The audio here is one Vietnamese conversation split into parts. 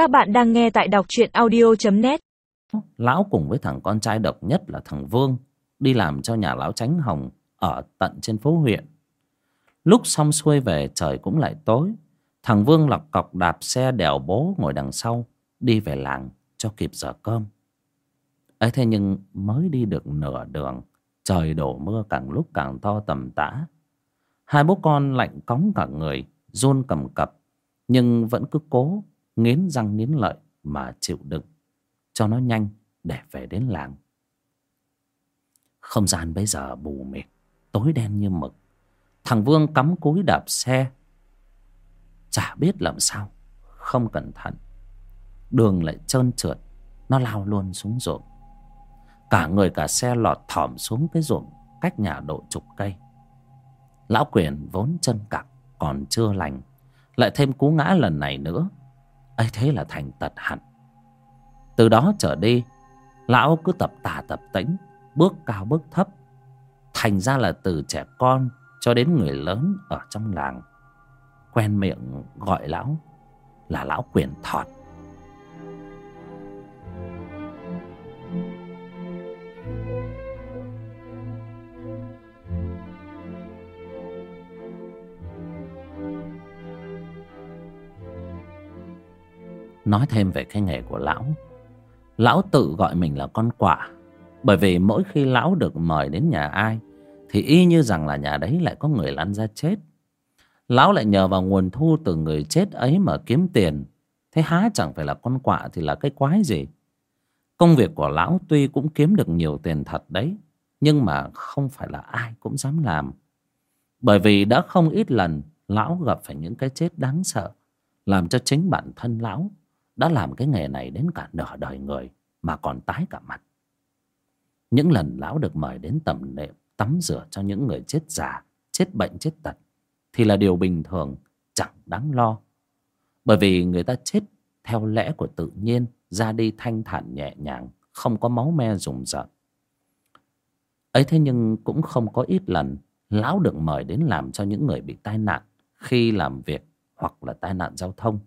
Các bạn đang nghe tại đọc truyện audio.net Lão cùng với thằng con trai độc nhất là thằng Vương Đi làm cho nhà lão Tránh Hồng Ở tận trên phố huyện. Lúc xong xuôi về, trời cũng lại tối. Thằng Vương lọc cọc đạp xe đèo bố ngồi đằng sau, Đi về làng cho kịp giờ cơm. Ấy thế nhưng mới đi được nửa đường, Trời đổ mưa càng lúc càng to tầm tã. Hai bố con lạnh cóng cả người, run cầm cập, Nhưng vẫn cứ cố nghiến răng nghiến lợi mà chịu đựng, cho nó nhanh để về đến làng. Không gian bây giờ bù mịt, tối đen như mực. Thằng vương cắm cúi đạp xe. Chả biết làm sao, không cẩn thận. Đường lại trơn trượt, nó lao luôn xuống ruộng. Cả người cả xe lọt thỏm xuống cái ruộng cách nhà độ chục cây. Lão quyền vốn chân cặc còn chưa lành, lại thêm cú ngã lần này nữa ấy thế là thành tật hẳn. Từ đó trở đi, lão cứ tập tà tập tĩnh, bước cao bước thấp, thành ra là từ trẻ con cho đến người lớn ở trong làng. Quen miệng gọi lão là lão quyền thọt. Nói thêm về cái nghề của lão. Lão tự gọi mình là con quạ, bởi vì mỗi khi lão được mời đến nhà ai, thì y như rằng là nhà đấy lại có người lăn ra chết. Lão lại nhờ vào nguồn thu từ người chết ấy mà kiếm tiền. Thế há chẳng phải là con quạ thì là cái quái gì? Công việc của lão tuy cũng kiếm được nhiều tiền thật đấy, nhưng mà không phải là ai cũng dám làm. Bởi vì đã không ít lần, lão gặp phải những cái chết đáng sợ, làm cho chính bản thân lão đã làm cái nghề này đến cả nửa đời người mà còn tái cả mặt. Những lần lão được mời đến tầm nệm, tắm rửa cho những người chết già, chết bệnh, chết tật thì là điều bình thường, chẳng đáng lo. Bởi vì người ta chết theo lẽ của tự nhiên, ra đi thanh thản nhẹ nhàng, không có máu me rùng rợn. Ấy thế nhưng cũng không có ít lần lão được mời đến làm cho những người bị tai nạn khi làm việc hoặc là tai nạn giao thông.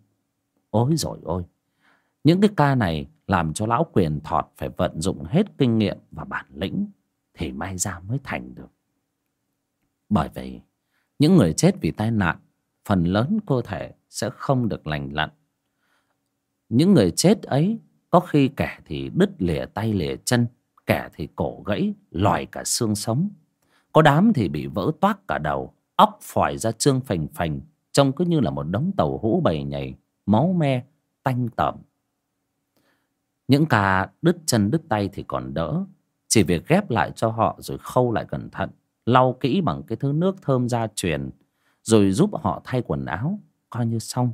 Ôi rồi ôi! Những cái ca này làm cho lão quyền thọt phải vận dụng hết kinh nghiệm và bản lĩnh thì may ra mới thành được. Bởi vì những người chết vì tai nạn phần lớn cơ thể sẽ không được lành lặn. Những người chết ấy có khi kẻ thì đứt lìa tay lìa chân, kẻ thì cổ gãy, lòi cả xương sống. Có đám thì bị vỡ toác cả đầu, óc phòi ra trương phành phành, trông cứ như là một đống tàu hũ bầy nhảy, máu me, tanh tẩm những ca đứt chân đứt tay thì còn đỡ. Chỉ việc ghép lại cho họ rồi khâu lại cẩn thận, Lau kỹ bằng cái thứ nước thơm gia truyền, Rồi giúp họ thay quần áo, Coi như xong.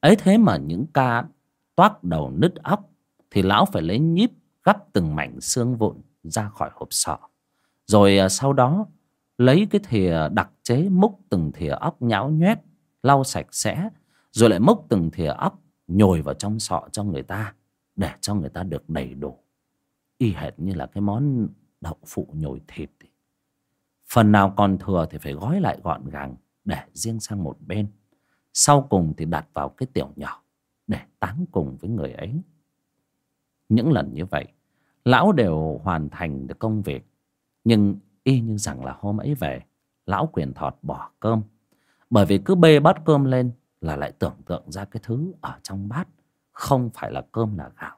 Ấy thế mà những ca toát đầu nứt óc Thì lão phải lấy nhíp gắp từng mảnh xương vụn ra khỏi hộp sọ. Rồi à, sau đó, lấy cái thìa đặc chế múc từng thìa óc nhão nhoét, lau sạch sẽ, rồi lại múc từng thìa óc nhồi vào trong sọ cho người ta để cho người ta được đầy đủ. Y hệt như là cái món đậu phụ nhồi thịt phần nào còn thừa thì phải gói lại gọn gàng để riêng sang một bên. Sau cùng thì đặt vào cái tiểu nhỏ để táng cùng với người ấy. Những lần như vậy, lão đều hoàn thành được công việc. Nhưng y như rằng là hôm ấy về, lão quyền thọt bỏ cơm. Bởi vì cứ bê bát cơm lên là lại tưởng tượng ra cái thứ ở trong bát không phải là cơm là gạo,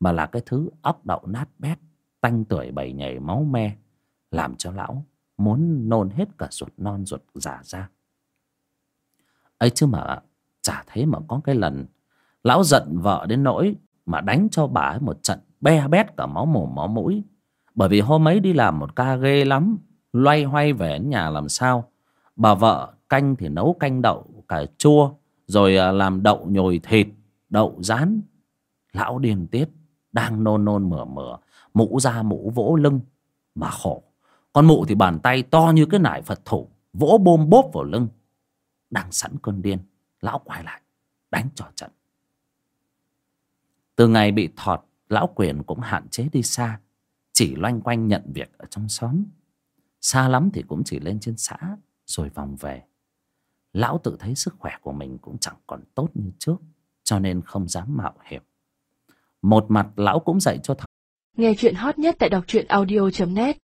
mà là cái thứ óc đậu nát bét, tanh tuổi bầy nhảy máu me, làm cho lão muốn nôn hết cả ruột non ruột già ra. Ấy chứ mà, chả thấy mà có cái lần lão giận vợ đến nỗi mà đánh cho bà ấy một trận be bét cả máu mồm máu mũi. Bởi vì hôm ấy đi làm một ca ghê lắm, loay hoay về đến nhà làm sao, bà vợ canh thì nấu canh đậu cà chua, rồi à, làm đậu nhồi thịt đậu rán, lão điên tiết, đang nôn nôn mửa mửa, mũ ra mũ vỗ lưng mà khổ. Con mụ thì bàn tay to như cái nải phật thủ, vỗ bôm bốp vào lưng. Đang sẵn cơn điên, lão quay lại, đánh trò trận. Từ ngày bị thọt, lão quyền cũng hạn chế đi xa, chỉ loanh quanh nhận việc ở trong xóm. Xa lắm thì cũng chỉ lên trên xã, rồi vòng về. Lão tự thấy sức khỏe của mình cũng chẳng còn tốt như trước cho nên không dám mạo hiểm. Một mặt, lão cũng dạy cho thằng Nghe chuyện hot nhất tại đọc truyện audio.net